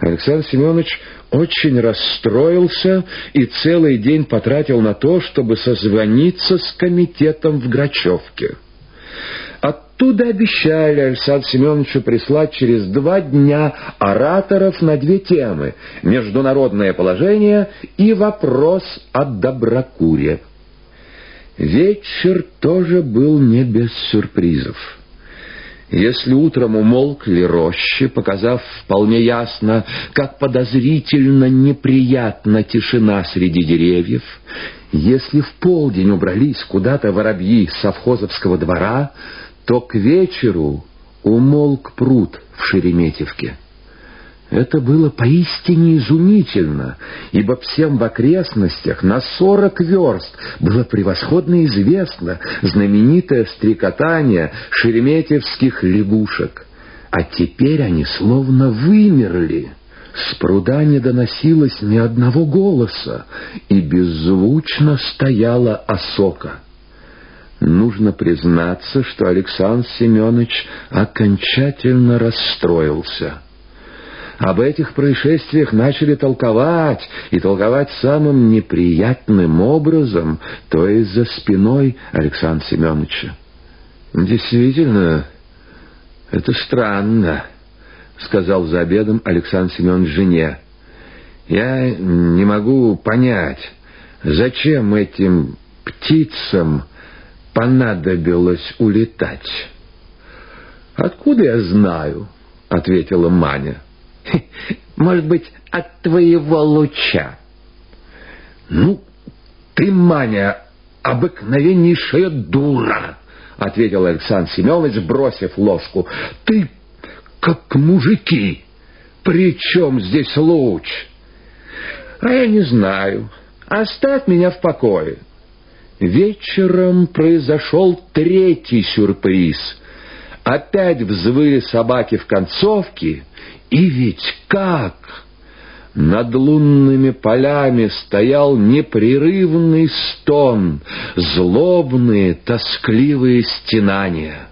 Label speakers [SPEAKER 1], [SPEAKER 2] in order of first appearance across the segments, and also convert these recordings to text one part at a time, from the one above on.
[SPEAKER 1] Александр Семенович очень расстроился и целый день потратил на то, чтобы созвониться с комитетом в Грачевке. Оттуда обещали Александру Семеновичу прислать через два дня ораторов на две темы — международное положение и вопрос о доброкуре. Вечер тоже был не без сюрпризов. Если утром умолкли рощи, показав вполне ясно, как подозрительно неприятна тишина среди деревьев, если в полдень убрались куда-то воробьи совхозовского двора, то к вечеру умолк пруд в Шереметьевке. Это было поистине изумительно, ибо всем в окрестностях на сорок верст было превосходно известно знаменитое стрекотание шереметьевских лягушек. А теперь они словно вымерли. С пруда не доносилось ни одного голоса, и беззвучно стояла осока. Нужно признаться, что Александр Семенович окончательно расстроился. Об этих происшествиях начали толковать, и толковать самым неприятным образом, то есть за спиной Александра Семеновича. «Действительно, это странно», — сказал за обедом Александр Семенович жене. «Я не могу понять, зачем этим птицам понадобилось улетать?» «Откуда я знаю?» — ответила Маня.
[SPEAKER 2] Может быть, от твоего луча.
[SPEAKER 1] Ну, ты, Маня, обыкновеннейшая дура, ответил Александр Семенович, бросив ложку. Ты как мужики. При чем здесь луч? А я не знаю. Оставь меня в покое. Вечером произошел третий сюрприз. Опять взвыли собаки в концовке, и ведь как! Над лунными полями стоял непрерывный стон, злобные, тоскливые стенания.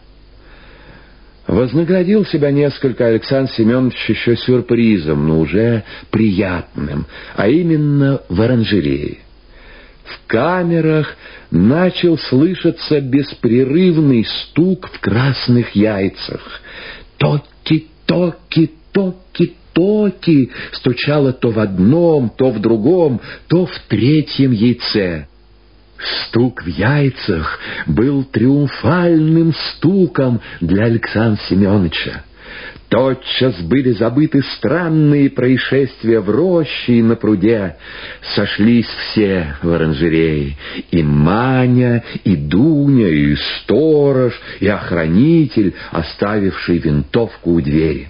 [SPEAKER 1] Вознаградил себя несколько Александр Семенович еще сюрпризом, но уже приятным, а именно в оранжерее. В камерах начал слышаться беспрерывный стук в красных яйцах. Токи-токи-токи токи-токи стучало то в одном, то в другом, то в третьем яйце. Стук в яйцах был триумфальным стуком для Александра Семеновича. Тотчас были забыты странные происшествия в роще и на пруде. Сошлись все в оранжерее. И Маня, и Дуня, и сторож, и охранитель, оставивший винтовку у двери.